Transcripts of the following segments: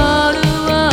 夜は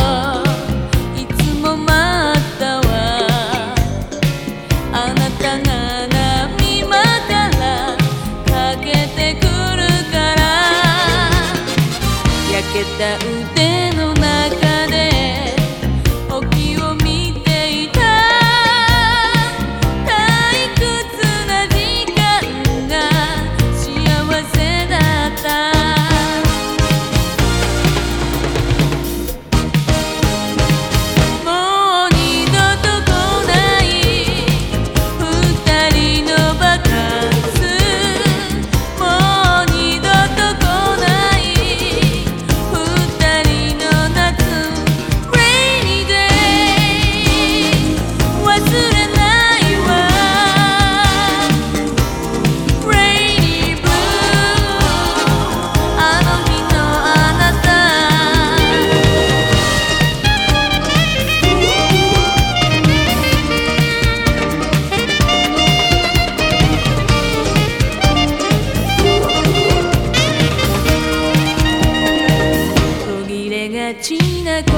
な言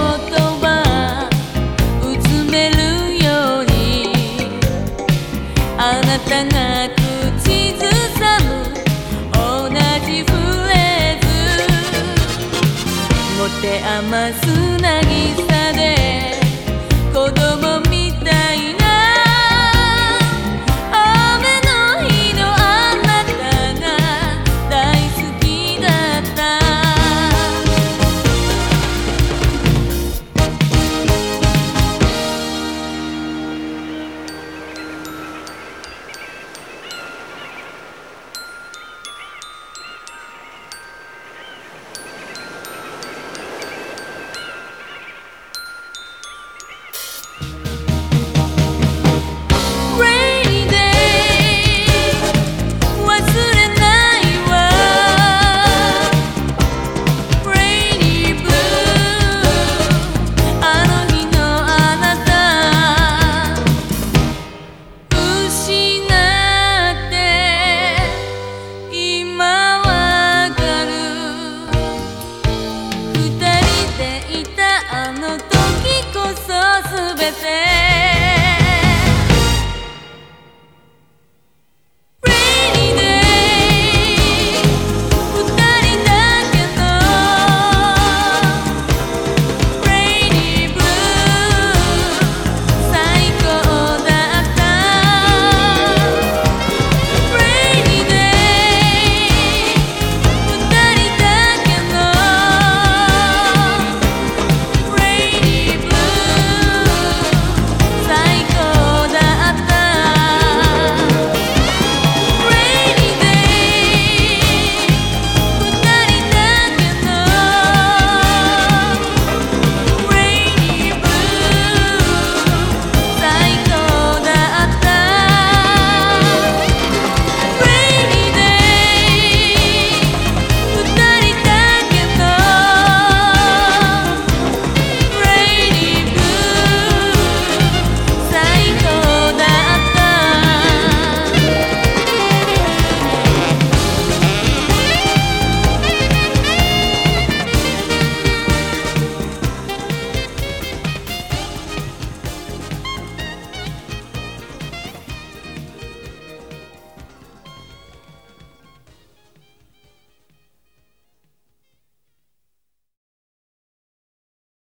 葉。うつめるように。あなたが口ずさむ。同じフレーズ。持て余す渚で。子供も with it.